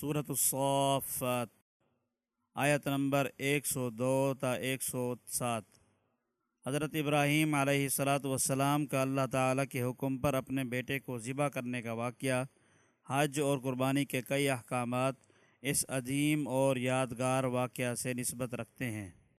صورت الصافات، آیت نمبر ایک سو دو تا ایک سو سات۔ حضرت ابراہیم علیہ صلاۃ والسلام کا اللہ تعالیٰ کے حکم پر اپنے بیٹے کو ذبح کرنے کا واقعہ، حج اور قربانی کے کئی احکامات اس عظیم اور یادگار واقعہ سے نسبت رکھتے ہیں۔